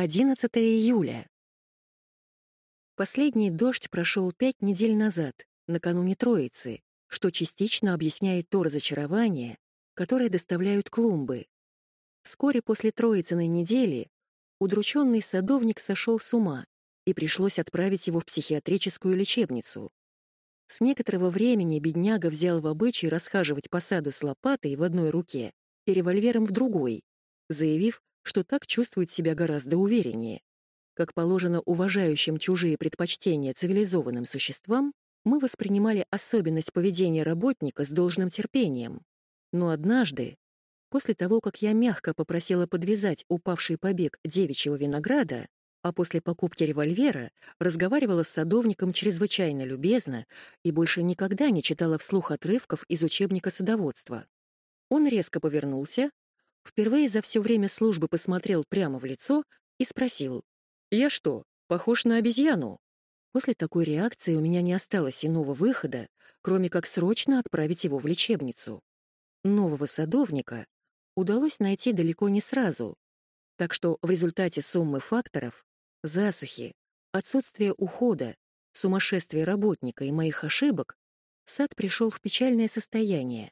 11 июля. Последний дождь прошел пять недель назад, накануне Троицы, что частично объясняет то разочарование, которое доставляют клумбы. Вскоре после Троицыной недели удрученный садовник сошел с ума, и пришлось отправить его в психиатрическую лечебницу. С некоторого времени бедняга взял в обычай расхаживать по саду с лопатой в одной руке и револьвером в другой, заявив, что так чувствует себя гораздо увереннее. Как положено уважающим чужие предпочтения цивилизованным существам, мы воспринимали особенность поведения работника с должным терпением. Но однажды, после того, как я мягко попросила подвязать упавший побег девичьего винограда, а после покупки револьвера разговаривала с садовником чрезвычайно любезно и больше никогда не читала вслух отрывков из учебника садоводства. Он резко повернулся, впервые за все время службы посмотрел прямо в лицо и спросил, «Я что, похож на обезьяну?» После такой реакции у меня не осталось иного выхода, кроме как срочно отправить его в лечебницу. Нового садовника удалось найти далеко не сразу, так что в результате суммы факторов — засухи, отсутствия ухода, сумасшествия работника и моих ошибок — сад пришел в печальное состояние.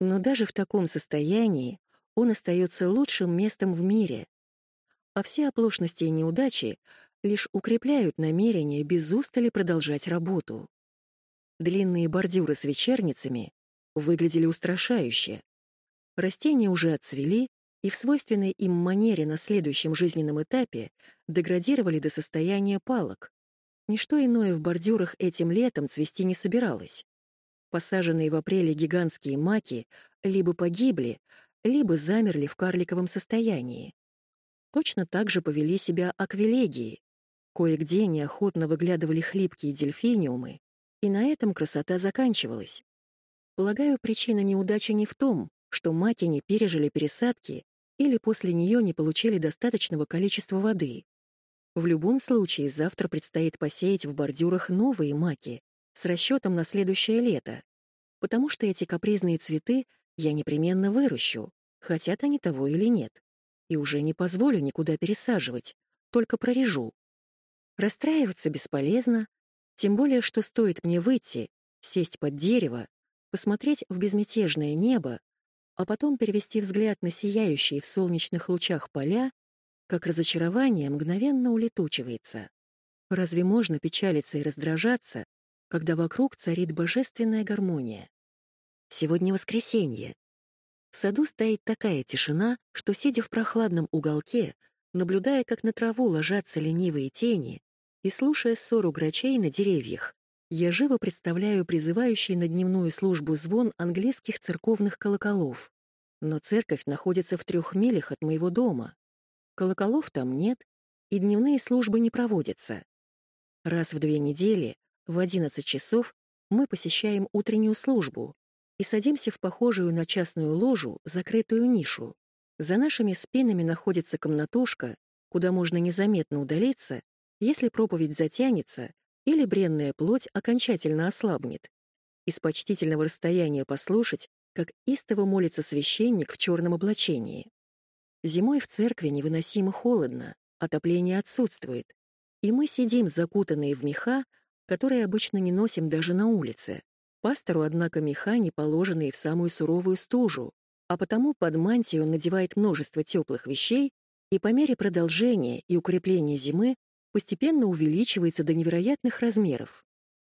Но даже в таком состоянии он остается лучшим местом в мире. А все оплошности и неудачи лишь укрепляют намерение без устали продолжать работу. Длинные бордюры с вечерницами выглядели устрашающе. Растения уже отцвели и в свойственной им манере на следующем жизненном этапе деградировали до состояния палок. Ничто иное в бордюрах этим летом цвести не собиралось. Посаженные в апреле гигантские маки либо погибли, либо замерли в карликовом состоянии. Точно так же повели себя аквилегии. Кое-где неохотно выглядывали хлипкие дельфиниумы, и на этом красота заканчивалась. Полагаю, причина неудачи не в том, что маки не пережили пересадки или после нее не получили достаточного количества воды. В любом случае, завтра предстоит посеять в бордюрах новые маки с расчетом на следующее лето, потому что эти капризные цветы я непременно выращу, хотят они того или нет, и уже не позволю никуда пересаживать, только прорежу. Расстраиваться бесполезно, тем более, что стоит мне выйти, сесть под дерево, посмотреть в безмятежное небо, а потом перевести взгляд на сияющие в солнечных лучах поля, как разочарование мгновенно улетучивается. Разве можно печалиться и раздражаться, когда вокруг царит божественная гармония? Сегодня воскресенье. В саду стоит такая тишина, что, сидя в прохладном уголке, наблюдая, как на траву ложатся ленивые тени, и слушая ссору грачей на деревьях, я живо представляю призывающий на дневную службу звон английских церковных колоколов. Но церковь находится в трех милях от моего дома. Колоколов там нет, и дневные службы не проводятся. Раз в две недели, в 11 часов, мы посещаем утреннюю службу, и садимся в похожую на частную ложу закрытую нишу. За нашими спинами находится комнатушка, куда можно незаметно удалиться, если проповедь затянется или бренная плоть окончательно ослабнет. Из почтительного расстояния послушать, как истово молится священник в черном облачении. Зимой в церкви невыносимо холодно, отопление отсутствует, и мы сидим закутанные в меха, которые обычно не носим даже на улице. Пастору, однако, меха не положенные в самую суровую стужу, а потому под мантию он надевает множество теплых вещей и по мере продолжения и укрепления зимы постепенно увеличивается до невероятных размеров.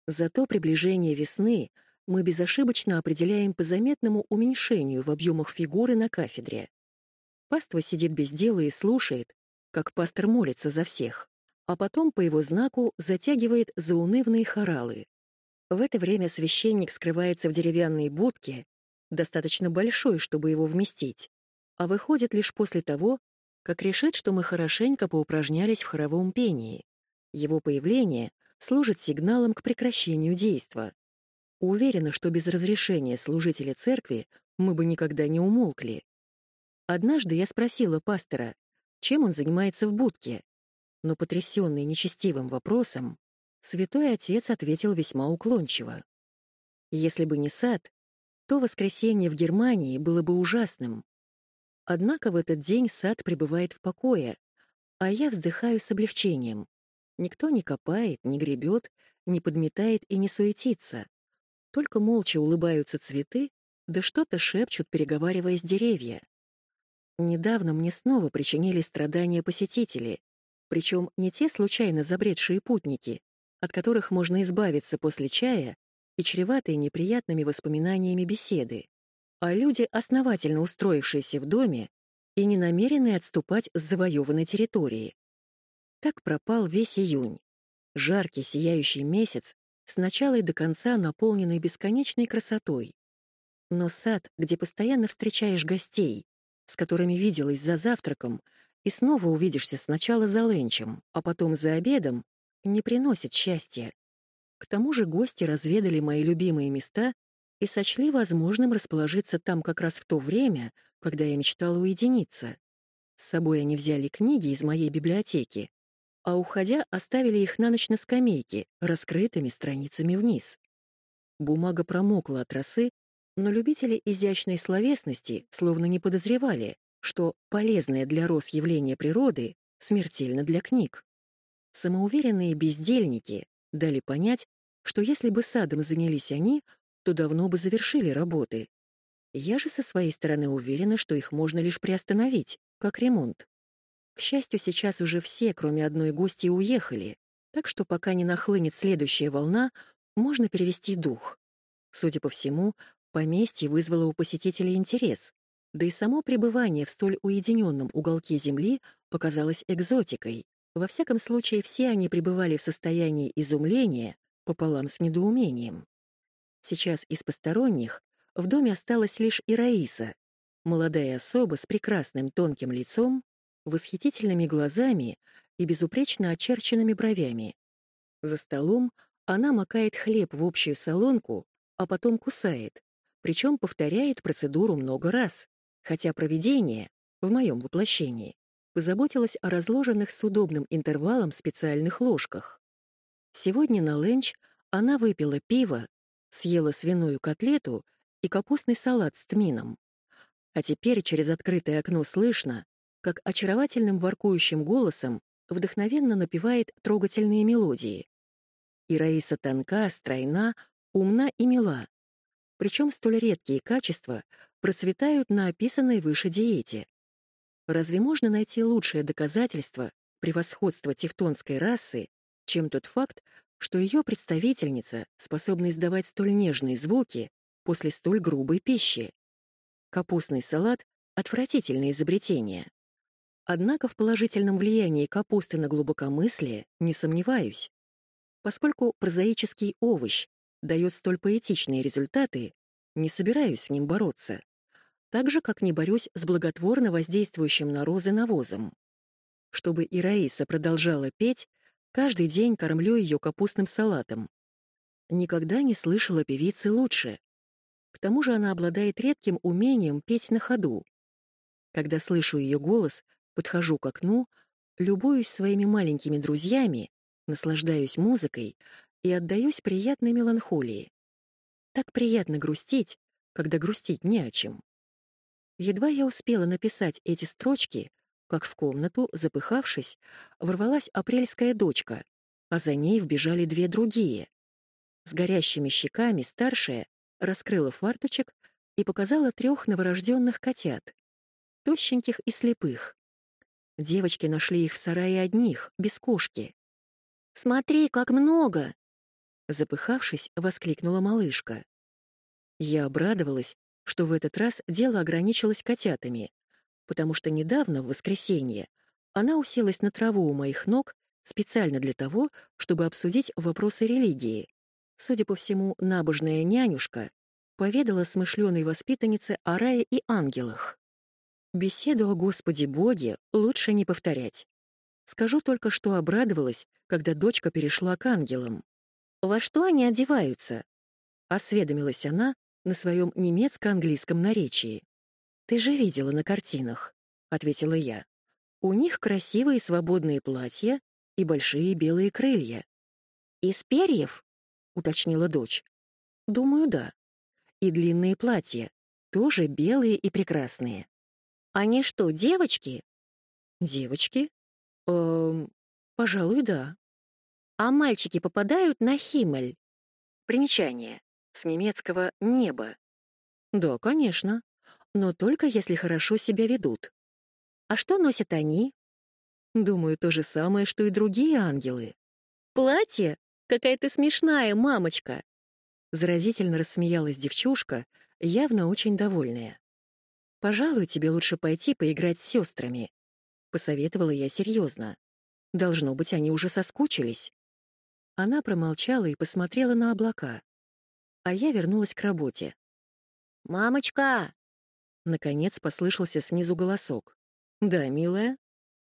Зато приближение весны мы безошибочно определяем по заметному уменьшению в объемах фигуры на кафедре. Паства сидит без дела и слушает, как пастор молится за всех, а потом по его знаку затягивает заунывные хоралы. В это время священник скрывается в деревянной будке, достаточно большой, чтобы его вместить, а выходит лишь после того, как решит, что мы хорошенько поупражнялись в хоровом пении. Его появление служит сигналом к прекращению действа. Уверена, что без разрешения служителя церкви мы бы никогда не умолкли. Однажды я спросила пастора, чем он занимается в будке, но потрясенный нечестивым вопросом, Святой Отец ответил весьма уклончиво. Если бы не сад, то воскресенье в Германии было бы ужасным. Однако в этот день сад пребывает в покое, А я вздыхаю с облегчением. Никто не копает, не гребет, не подметает и не суетится. Только молча улыбаются цветы, да что-то шепчут, переговариваясь деревья. Недавно мне снова причинили страдания посетители, причем не те случайно забредшие путники, от которых можно избавиться после чая и чреватые неприятными воспоминаниями беседы, а люди, основательно устроившиеся в доме и не намеренные отступать с завоеванной территории. Так пропал весь июнь. Жаркий сияющий месяц, с начала и до конца наполненный бесконечной красотой. Но сад, где постоянно встречаешь гостей, с которыми виделась за завтраком, и снова увидишься сначала за ленчем, а потом за обедом, не приносит счастья. К тому же гости разведали мои любимые места и сочли возможным расположиться там как раз в то время, когда я мечтала уединиться. С собой они взяли книги из моей библиотеки, а уходя оставили их на ночь на скамейке, раскрытыми страницами вниз. Бумага промокла от росы, но любители изящной словесности словно не подозревали, что полезное для роз явление природы смертельно для книг. Самоуверенные бездельники дали понять, что если бы садом занялись они, то давно бы завершили работы. Я же со своей стороны уверена, что их можно лишь приостановить, как ремонт. К счастью, сейчас уже все, кроме одной гости, уехали, так что пока не нахлынет следующая волна, можно перевести дух. Судя по всему, Поместье вызвало у посетителей интерес, да и само пребывание в столь уединенном уголке земли показалось экзотикой. Во всяком случае, все они пребывали в состоянии изумления пополам с недоумением. Сейчас из посторонних в доме осталась лишь Ираиса, молодая особа с прекрасным тонким лицом, восхитительными глазами и безупречно очерченными бровями. За столом она макает хлеб в общую солонку, а потом кусает, причем повторяет процедуру много раз, хотя проведение, в моем воплощении, позаботилось о разложенных с удобным интервалом специальных ложках. Сегодня на ленч она выпила пиво, съела свиную котлету и капустный салат с тмином. А теперь через открытое окно слышно, как очаровательным воркующим голосом вдохновенно напевает трогательные мелодии. И Раиса тонка, стройна, умна и мила, причем столь редкие качества процветают на описанной выше диете. Разве можно найти лучшее доказательство превосходства тевтонской расы, чем тот факт, что ее представительница способна издавать столь нежные звуки после столь грубой пищи? Капустный салат — отвратительное изобретение. Однако в положительном влиянии капусты на глубокомыслие не сомневаюсь. Поскольку прозаический овощ дает столь поэтичные результаты, не собираюсь с ним бороться. Так же, как не борюсь с благотворно воздействующим на розы навозом. Чтобы и Раиса продолжала петь, каждый день кормлю ее капустным салатом. Никогда не слышала певицы лучше. К тому же она обладает редким умением петь на ходу. Когда слышу ее голос, подхожу к окну, любуюсь своими маленькими друзьями, наслаждаюсь музыкой и отдаюсь приятной меланхолии. Так приятно грустить, когда грустить не о чем. Едва я успела написать эти строчки, как в комнату, запыхавшись, ворвалась апрельская дочка, а за ней вбежали две другие. С горящими щеками старшая раскрыла фарточек и показала трех новорожденных котят, тощеньких и слепых. Девочки нашли их в сарае одних, без кошки. «Смотри, как много!» Запыхавшись, воскликнула малышка. Я обрадовалась, что в этот раз дело ограничилось котятами, потому что недавно, в воскресенье, она уселась на траву у моих ног специально для того, чтобы обсудить вопросы религии. Судя по всему, набожная нянюшка поведала смышленой воспитаннице о рае и ангелах. Беседу о Господе Боге лучше не повторять. Скажу только, что обрадовалась, когда дочка перешла к ангелам. «Во что они одеваются?» — осведомилась она на своем немецко-английском наречии. «Ты же видела на картинах», — ответила я. «У них красивые свободные платья и большие белые крылья». «Из перьев?» — уточнила дочь. «Думаю, да. И длинные платья, тоже белые и прекрасные». «Они что, девочки?» «Девочки?» Эм, пожалуй, да. А мальчики попадают на Химмель? Примечание. С немецкого «небо». Да, конечно. Но только если хорошо себя ведут. А что носят они? Думаю, то же самое, что и другие ангелы. Платье? Какая ты смешная, мамочка. Заразительно рассмеялась девчушка, явно очень довольная. «Пожалуй, тебе лучше пойти поиграть с сестрами», — посоветовала я серьезно. «Должно быть, они уже соскучились». Она промолчала и посмотрела на облака. А я вернулась к работе. «Мамочка!» Наконец послышался снизу голосок. «Да, милая?»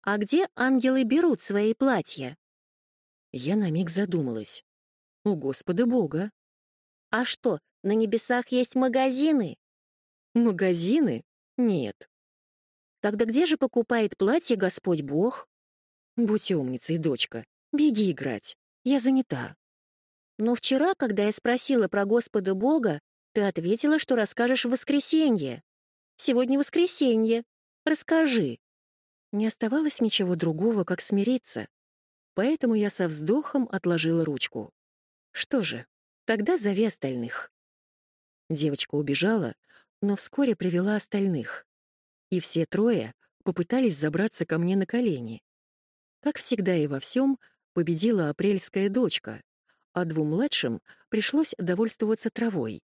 «А где ангелы берут свои платья?» Я на миг задумалась. «О, Господа Бога!» «А что, на небесах есть магазины?» «Магазины? Нет». «Тогда где же покупает платье Господь Бог?» «Будь умницей, дочка. Беги играть. Я занята». «Но вчера, когда я спросила про Господа Бога, ты ответила, что расскажешь в воскресенье. Сегодня воскресенье. Расскажи». Не оставалось ничего другого, как смириться. Поэтому я со вздохом отложила ручку. Что же, Тогда зови остальных. Девочка убежала, но вскоре привела остальных. И все трое попытались забраться ко мне на колени. Как всегда и во всем, победила апрельская дочка, а двум младшим пришлось довольствоваться травой.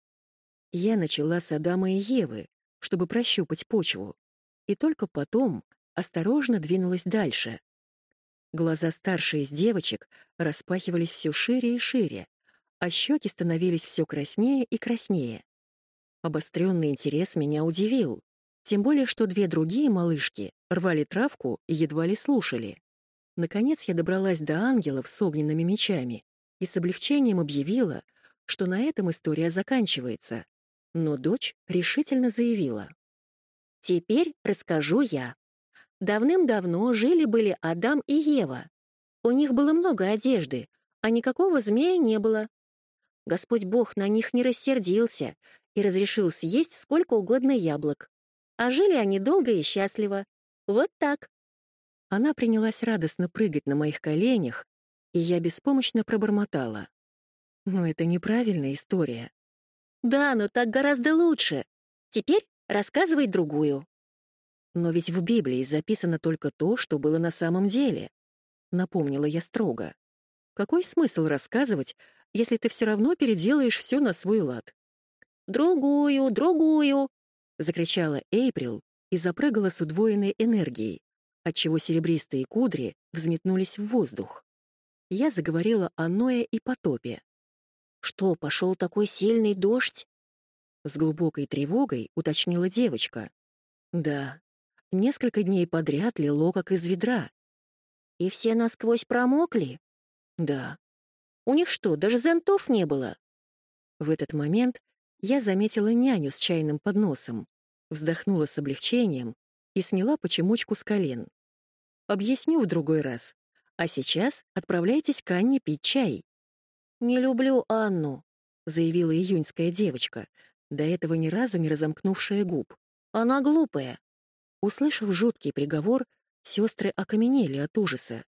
Я начала с Адама и Евы, чтобы прощупать почву, и только потом осторожно двинулась дальше. Глаза старшей из девочек распахивались все шире и шире, а щеки становились все краснее и краснее. Обостренный интерес меня удивил, тем более что две другие малышки рвали травку и едва ли слушали. Наконец я добралась до ангелов с огненными мечами и с облегчением объявила, что на этом история заканчивается. Но дочь решительно заявила. «Теперь расскажу я. Давным-давно жили-были Адам и Ева. У них было много одежды, а никакого змея не было. Господь Бог на них не рассердился и разрешил съесть сколько угодно яблок. А жили они долго и счастливо. Вот так. Она принялась радостно прыгать на моих коленях, и я беспомощно пробормотала. Но это неправильная история. Да, но так гораздо лучше. Теперь рассказывай другую. Но ведь в Библии записано только то, что было на самом деле. Напомнила я строго. Какой смысл рассказывать, если ты все равно переделаешь все на свой лад. «Другую, другую!» — закричала Эйприл и запрыгала с удвоенной энергией, отчего серебристые кудри взметнулись в воздух. Я заговорила о Ное и потопе. «Что, пошел такой сильный дождь?» С глубокой тревогой уточнила девочка. «Да, несколько дней подряд лило, как из ведра». «И все насквозь промокли?» «Да». У них что, даже зонтов не было? В этот момент я заметила няню с чайным подносом, вздохнула с облегчением и сняла почемучку с колен. Объясню в другой раз. А сейчас отправляйтесь к Анне пить чай. «Не люблю Анну», — заявила июньская девочка, до этого ни разу не разомкнувшая губ. «Она глупая». Услышав жуткий приговор, сестры окаменели от ужаса.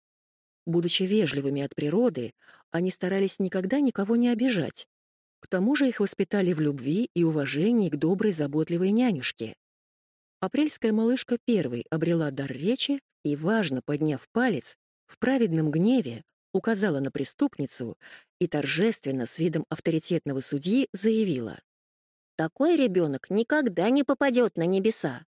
Будучи вежливыми от природы, они старались никогда никого не обижать. К тому же их воспитали в любви и уважении к доброй, заботливой нянюшке. Апрельская малышка первой обрела дар речи и, важно подняв палец, в праведном гневе указала на преступницу и торжественно с видом авторитетного судьи заявила. «Такой ребенок никогда не попадет на небеса.